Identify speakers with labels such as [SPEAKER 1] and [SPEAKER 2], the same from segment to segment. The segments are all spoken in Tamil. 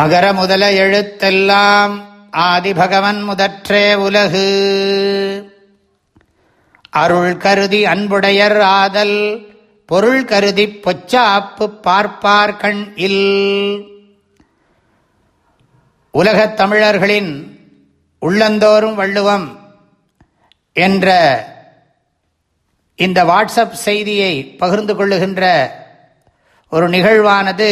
[SPEAKER 1] அகர முதல எழுத்தெல்லாம் ஆதிபகவன் முதற்றே உலகு அருள் கருதி அன்புடையர் ஆதல் பொருள் கருதி பொச்சாப்பு பார்ப்பார்கண் இல் உலகத் தமிழர்களின் உள்ளந்தோறும் வள்ளுவம் என்ற இந்த வாட்ஸ்அப் செய்தியை பகிர்ந்து கொள்ளுகின்ற ஒரு நிகழ்வானது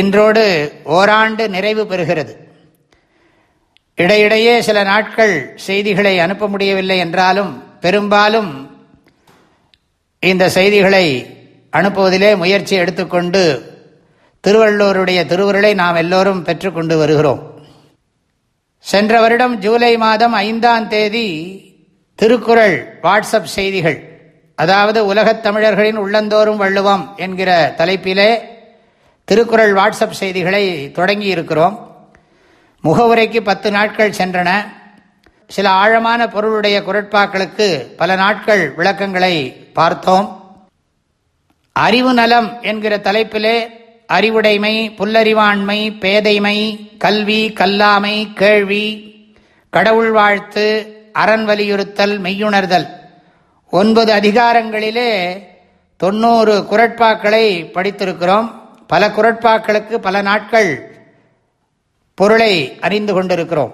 [SPEAKER 1] இன்றோடு ஓராண்டு நிறைவு பெறுகிறது இடையிடையே சில நாட்கள் செய்திகளை அனுப்ப முடியவில்லை என்றாலும் பெரும்பாலும் இந்த செய்திகளை அனுப்புவதிலே முயற்சி எடுத்துக்கொண்டு திருவள்ளூருடைய திருவுருளை நாம் எல்லோரும் பெற்றுக்கொண்டு வருகிறோம் சென்ற வருடம் ஜூலை மாதம் ஐந்தாம் தேதி திருக்குறள் வாட்ஸ்அப் செய்திகள் அதாவது உலகத் தமிழர்களின் உள்ளந்தோறும் வள்ளுவம் என்கிற தலைப்பிலே திருக்குறள் வாட்ஸ்அப் செய்திகளை தொடங்கி இருக்கிறோம் முகவுரைக்கு பத்து நாட்கள் சென்றன சில ஆழமான பொருளுடைய குரட்பாக்களுக்கு பல நாட்கள் விளக்கங்களை பார்த்தோம் அறிவு நலம் என்கிற தலைப்பிலே அறிவுடைமை புல்லறிவாண்மை பேதைமை கல்வி கல்லாமை கேள்வி கடவுள் வாழ்த்து அறன் வலியுறுத்தல் மெய்யுணர்தல் ஒன்பது அதிகாரங்களிலே தொண்ணூறு குரட்பாக்களை படித்திருக்கிறோம் பல குரட்பாக்களுக்கு பல நாட்கள் பொருளை அறிந்து கொண்டிருக்கிறோம்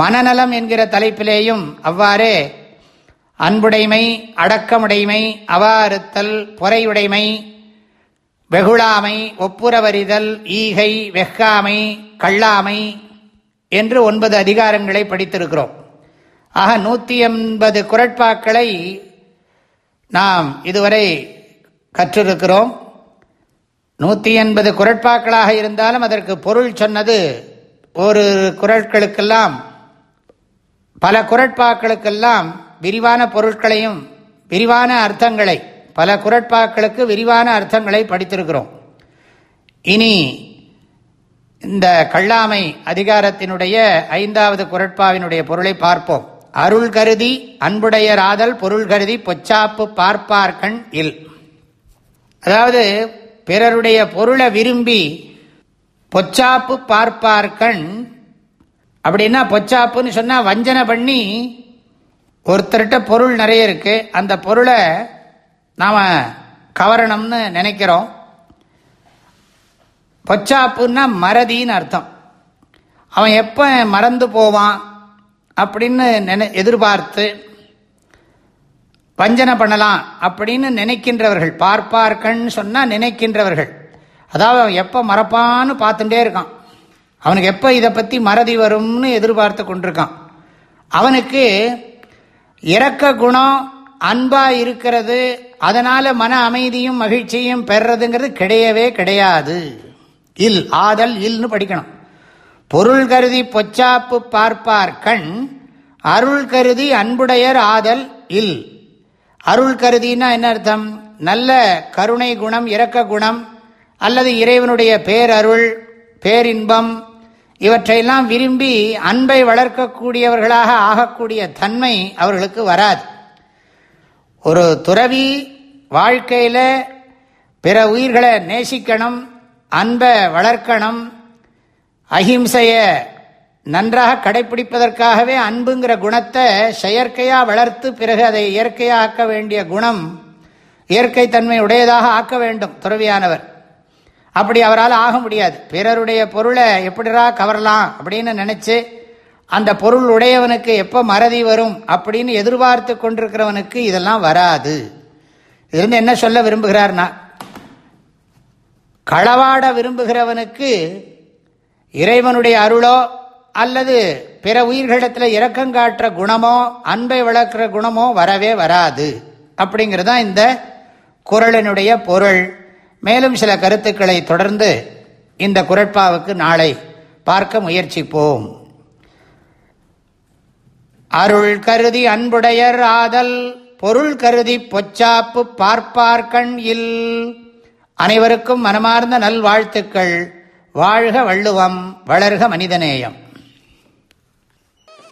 [SPEAKER 1] மனநலம் என்கிற தலைப்பிலேயும் அவ்வாறே அன்புடைமை அடக்கமுடைமை அவாறுத்தல் பொறையுடைமை
[SPEAKER 2] வெகுழாமை
[SPEAKER 1] ஒப்புரவறிதல் ஈகை வெக்காமை கள்ளாமை என்று ஒன்பது அதிகாரங்களை படித்திருக்கிறோம் ஆக நூற்றி எண்பது குரட்பாக்களை நாம் இதுவரை கற்றிருக்கிறோம் நூற்றி எண்பது குரட்பாக்களாக இருந்தாலும் அதற்கு பொருள் சொன்னது ஒரு குரட்களுக்கெல்லாம் பல குரட்பாக்களுக்கெல்லாம் விரிவான பொருட்களையும் விரிவான அர்த்தங்களை பல குரட்பாக்களுக்கு விரிவான அர்த்தங்களை படித்திருக்கிறோம் இனி இந்த கள்ளாமை அதிகாரத்தினுடைய ஐந்தாவது குரட்பாவினுடைய பொருளை பார்ப்போம் அருள் கருதி அன்புடைய ராதல் பொருள் கருதி பொச்சாப்பு பார்ப்பார்கண் இல் அதாவது பிறருடைய பொருளை விரும்பி பொச்சாப்பு பார்ப்பார்கண் அப்படின்னா பொச்சாப்புன்னு சொன்னால் வஞ்சனை பண்ணி ஒருத்தர்கிட்ட பொருள் நிறைய இருக்குது அந்த பொருளை நாம் கவரணும்னு நினைக்கிறோம் பொச்சாப்புன்னா மறதின்னு அர்த்தம் அவன் எப்போ மறந்து போவான் அப்படின்னு நினை எதிர்பார்த்து வஞ்சனை பண்ணலாம் அப்படின்னு நினைக்கின்றவர்கள் பார்ப்பார்கன்னு சொன்னால் நினைக்கின்றவர்கள் அதாவது அவன் எப்போ மறப்பான்னு பார்த்துட்டே இருக்கான் அவனுக்கு எப்போ இதை பற்றி மறதி வரும்னு எதிர்பார்த்து கொண்டிருக்கான் அவனுக்கு இறக்க குணம் அன்பாக இருக்கிறது அதனால் மன அமைதியும் மகிழ்ச்சியும் பெறதுங்கிறது கிடையவே கிடையாது இல் ஆதல் இல்னு படிக்கணும் பொருள் கருதி பொச்சாப்பு பார்ப்பார் கண் அருள் கருதி அன்புடையர் ஆதல் இல் அருள் கருதினா என்ன அர்த்தம் நல்ல கருணை குணம் இரக்க குணம் அல்லது இறைவனுடைய பேரருள் பேரின்பம் இவற்றையெல்லாம் விரும்பி அன்பை வளர்க்கக்கூடியவர்களாக ஆகக்கூடிய தன்மை அவர்களுக்கு வராது ஒரு துறவி வாழ்க்கையில் பிற உயிர்களை நேசிக்கணும் அன்பை வளர்க்கணும் அகிம்சையை நன்றாக கடைபிடிப்பதற்காகவே அன்புங்கிற குணத்தை செயற்கையாக வளர்த்து பிறகு அதை இயற்கையாக ஆக்க வேண்டிய குணம் இயற்கை தன்மை உடையதாக ஆக்க வேண்டும் துறவியானவர் அப்படி அவரால் ஆக முடியாது பிறருடைய பொருளை எப்படிரா கவரலாம் அப்படின்னு நினச்சி அந்த பொருள் உடையவனுக்கு எப்போ மறதி வரும் அப்படின்னு எதிர்பார்த்து கொண்டிருக்கிறவனுக்கு இதெல்லாம் வராது இதுலேருந்து என்ன சொல்ல விரும்புகிறார்னா களவாட விரும்புகிறவனுக்கு இறைவனுடைய அருளோ அல்லது பிற உயிர்களிடத்தில் இரக்கம் காட்டுற குணமோ அன்பை வளர்க்குற குணமோ வரவே வராது அப்படிங்கிறதான் இந்த குரலினுடைய பொருள் மேலும் சில கருத்துக்களை தொடர்ந்து இந்த குரட்பாவுக்கு நாளை பார்க்க முயற்சிப்போம் அருள் கருதி அன்புடையர் ஆதல் பொருள் கருதி பொச்சாப்பு பார்ப்பார்கண் இல் அனைவருக்கும் மனமார்ந்த நல்வாழ்த்துக்கள் வாழ்க வள்ளுவம் வளர்க மனிதநேயம்